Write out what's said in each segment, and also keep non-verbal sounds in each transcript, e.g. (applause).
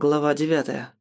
Глава девятая.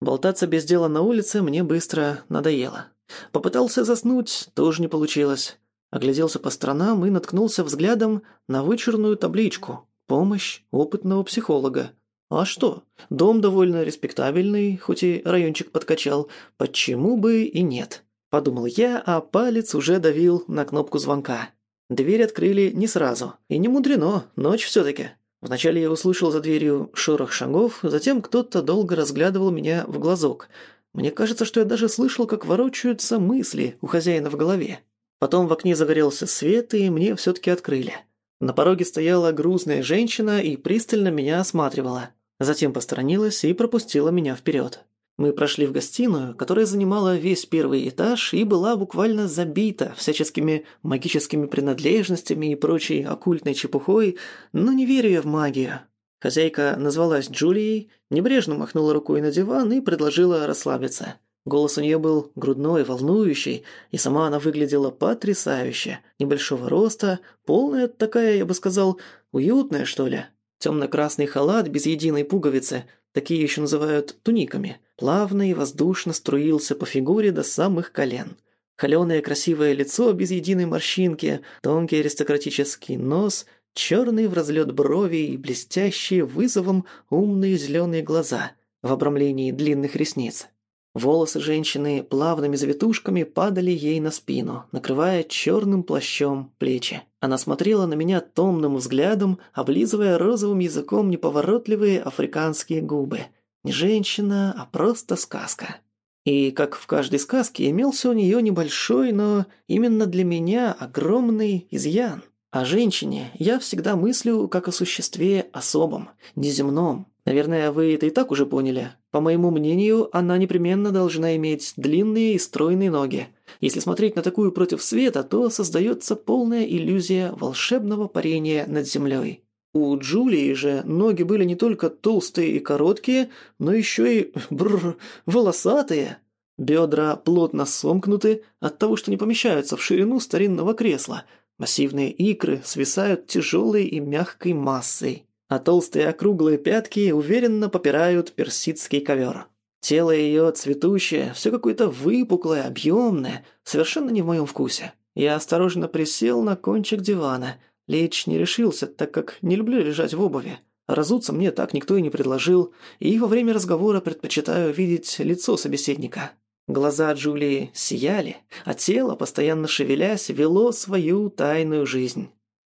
Болтаться без дела на улице мне быстро надоело. Попытался заснуть, тоже не получилось. Огляделся по сторонам и наткнулся взглядом на вычурную табличку «Помощь опытного психолога». А что? Дом довольно респектабельный, хоть и райончик подкачал. Почему бы и нет? Подумал я, а палец уже давил на кнопку звонка. Дверь открыли не сразу. И не мудрено, ночь все таки Вначале я услышал за дверью шорох шагов, затем кто-то долго разглядывал меня в глазок. Мне кажется, что я даже слышал, как ворочаются мысли у хозяина в голове. Потом в окне загорелся свет, и мне все-таки открыли. На пороге стояла грузная женщина и пристально меня осматривала. Затем посторонилась и пропустила меня вперед. Мы прошли в гостиную, которая занимала весь первый этаж и была буквально забита всяческими магическими принадлежностями и прочей оккультной чепухой, но не верю я в магию. Хозяйка назвалась Джулией, небрежно махнула рукой на диван и предложила расслабиться. Голос у нее был грудной, волнующий, и сама она выглядела потрясающе. Небольшого роста, полная такая, я бы сказал, уютная, что ли. Темно-красный халат без единой пуговицы, такие еще называют туниками, плавно и воздушно струился по фигуре до самых колен. Холёное красивое лицо без единой морщинки, тонкий аристократический нос, черный в разлет брови и блестящие вызовом умные зеленые глаза в обрамлении длинных ресниц. Волосы женщины плавными завитушками падали ей на спину, накрывая черным плащом плечи. Она смотрела на меня томным взглядом, облизывая розовым языком неповоротливые африканские губы. Не женщина, а просто сказка. И, как в каждой сказке, имелся у нее небольшой, но именно для меня огромный изъян. О женщине я всегда мыслю как о существе особом, неземном, Наверное, вы это и так уже поняли. По моему мнению, она непременно должна иметь длинные и стройные ноги. Если смотреть на такую против света, то создается полная иллюзия волшебного парения над землей. У Джулии же ноги были не только толстые и короткие, но еще и (laughs) бррр, волосатые. Бедра плотно сомкнуты от того, что не помещаются в ширину старинного кресла. Массивные икры свисают тяжелой и мягкой массой а толстые округлые пятки уверенно попирают персидский ковер. Тело ее цветущее, все какое-то выпуклое, объемное, совершенно не в моем вкусе. Я осторожно присел на кончик дивана. Лечь не решился, так как не люблю лежать в обуви. Разуться мне так никто и не предложил, и во время разговора предпочитаю видеть лицо собеседника. Глаза Джулии сияли, а тело, постоянно шевелясь, вело свою тайную жизнь.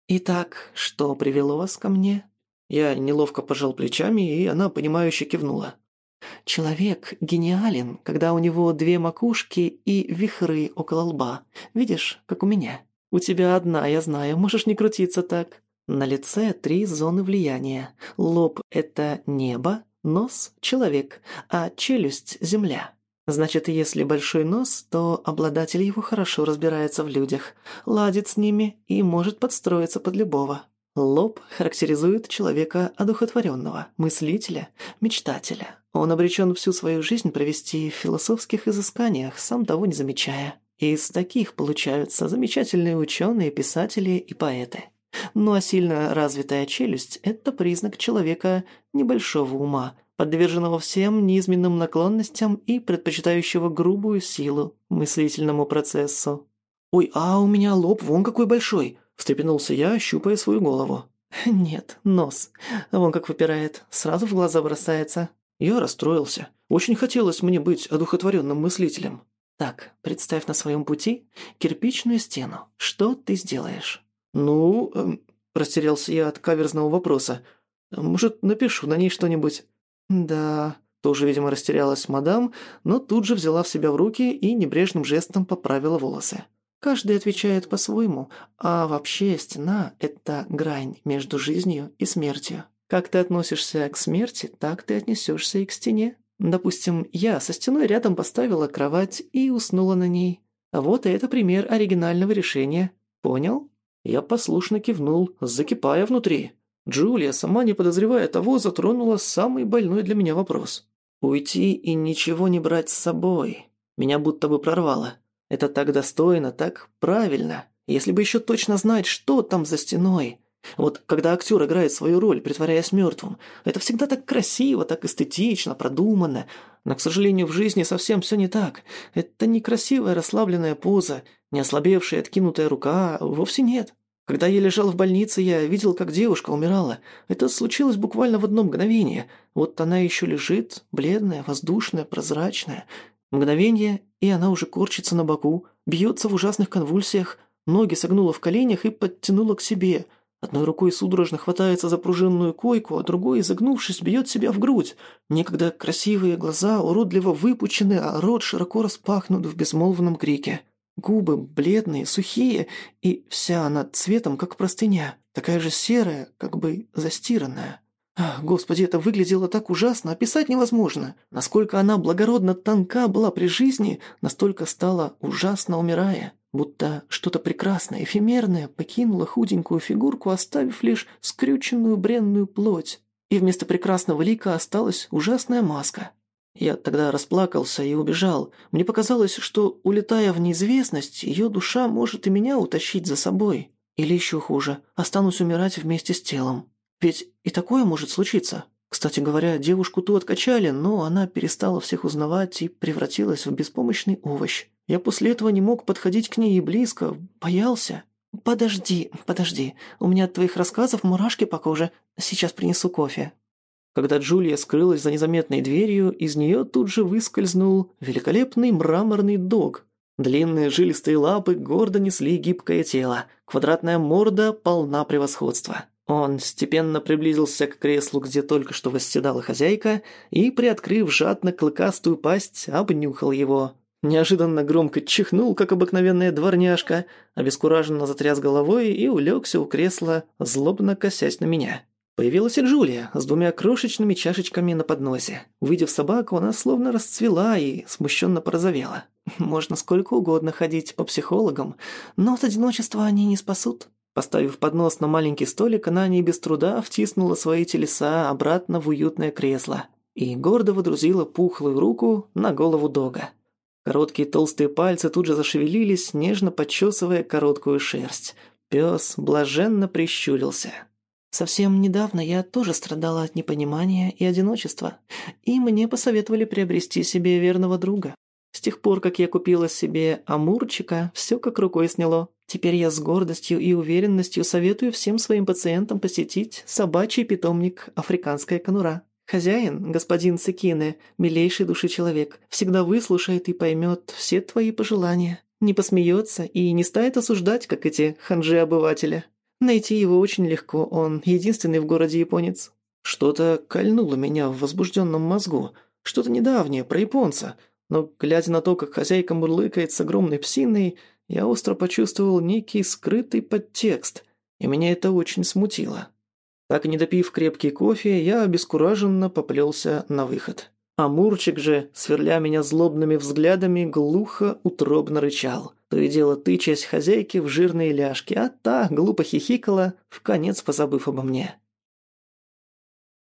«Итак, что привело вас ко мне?» Я неловко пожал плечами, и она, понимающе кивнула. «Человек гениален, когда у него две макушки и вихры около лба. Видишь, как у меня. У тебя одна, я знаю, можешь не крутиться так. На лице три зоны влияния. Лоб – это небо, нос – человек, а челюсть – земля. Значит, если большой нос, то обладатель его хорошо разбирается в людях, ладит с ними и может подстроиться под любого. Лоб характеризует человека одухотворенного, мыслителя, мечтателя. Он обречен всю свою жизнь провести в философских изысканиях, сам того не замечая. Из таких получаются замечательные ученые, писатели и поэты. Ну а сильно развитая челюсть – это признак человека небольшого ума, подверженного всем низменным наклонностям и предпочитающего грубую силу мыслительному процессу. «Ой, а у меня лоб вон какой большой!» Встрепенулся я, щупая свою голову. «Нет, нос. Вон как выпирает. Сразу в глаза бросается». Я расстроился. Очень хотелось мне быть одухотворенным мыслителем. «Так, представь на своем пути кирпичную стену. Что ты сделаешь?» «Ну...» эм, – растерялся я от каверзного вопроса. «Может, напишу на ней что-нибудь?» «Да...» Тоже, видимо, растерялась мадам, но тут же взяла в себя в руки и небрежным жестом поправила волосы. Каждый отвечает по-своему, а вообще стена – это грань между жизнью и смертью. Как ты относишься к смерти, так ты отнесешься и к стене. Допустим, я со стеной рядом поставила кровать и уснула на ней. Вот и это пример оригинального решения. Понял? Я послушно кивнул, закипая внутри. Джулия, сама не подозревая того, затронула самый больной для меня вопрос. Уйти и ничего не брать с собой. Меня будто бы прорвало. Это так достойно, так правильно. Если бы еще точно знать, что там за стеной. Вот когда актер играет свою роль, притворяясь мертвым, это всегда так красиво, так эстетично, продуманно. Но, к сожалению, в жизни совсем все не так. Это не красивая расслабленная поза, не ослабевшая откинутая рука, вовсе нет. Когда я лежал в больнице, я видел, как девушка умирала. Это случилось буквально в одно мгновение. Вот она еще лежит, бледная, воздушная, прозрачная. Мгновение, и она уже корчится на боку, бьется в ужасных конвульсиях, ноги согнула в коленях и подтянула к себе. Одной рукой судорожно хватается за пружинную койку, а другой, изогнувшись, бьет себя в грудь. Некогда красивые глаза уродливо выпучены, а рот широко распахнут в безмолвном крике. Губы бледные, сухие, и вся она цветом, как простыня, такая же серая, как бы застиранная. Господи, это выглядело так ужасно, описать невозможно. Насколько она благородно тонка была при жизни, настолько стала ужасно умирая. Будто что-то прекрасное, эфемерное покинуло худенькую фигурку, оставив лишь скрюченную бренную плоть. И вместо прекрасного лика осталась ужасная маска. Я тогда расплакался и убежал. Мне показалось, что, улетая в неизвестность, ее душа может и меня утащить за собой. Или еще хуже, останусь умирать вместе с телом. Ведь и такое может случиться. Кстати говоря, девушку ту откачали, но она перестала всех узнавать и превратилась в беспомощный овощ. Я после этого не мог подходить к ней и близко, боялся. «Подожди, подожди, у меня от твоих рассказов мурашки по коже. Сейчас принесу кофе». Когда Джулия скрылась за незаметной дверью, из нее тут же выскользнул великолепный мраморный дог. Длинные жилистые лапы гордо несли гибкое тело, квадратная морда полна превосходства. Он степенно приблизился к креслу, где только что восседала хозяйка, и, приоткрыв жадно клыкастую пасть, обнюхал его. Неожиданно громко чихнул, как обыкновенная дворняжка, обескураженно затряс головой и улегся у кресла, злобно косясь на меня. Появилась и Джулия с двумя крошечными чашечками на подносе. Увидев собаку, она словно расцвела и смущенно порозовела. Можно сколько угодно ходить по психологам, но от одиночества они не спасут. Поставив поднос на маленький столик, она не без труда втиснула свои телеса обратно в уютное кресло и гордо водрузила пухлую руку на голову дога. Короткие толстые пальцы тут же зашевелились, нежно подчесывая короткую шерсть. Пес блаженно прищурился. Совсем недавно я тоже страдала от непонимания и одиночества, и мне посоветовали приобрести себе верного друга. С тех пор, как я купила себе амурчика, все как рукой сняло. Теперь я с гордостью и уверенностью советую всем своим пациентам посетить собачий питомник «Африканская конура». Хозяин, господин Цикине, милейший души человек, всегда выслушает и поймет все твои пожелания, не посмеется и не станет осуждать, как эти ханжи-обывателя. Найти его очень легко, он единственный в городе японец. Что-то кольнуло меня в возбужденном мозгу, что-то недавнее, про японца. Но, глядя на то, как хозяйка мурлыкает с огромной псиной, я остро почувствовал некий скрытый подтекст, и меня это очень смутило. Так не допив крепкий кофе, я обескураженно поплелся на выход. А Мурчик же, сверля меня злобными взглядами, глухо, утробно рычал – то и дело тычась хозяйке в жирные ляжки, а та глупо хихикала, в конец позабыв обо мне.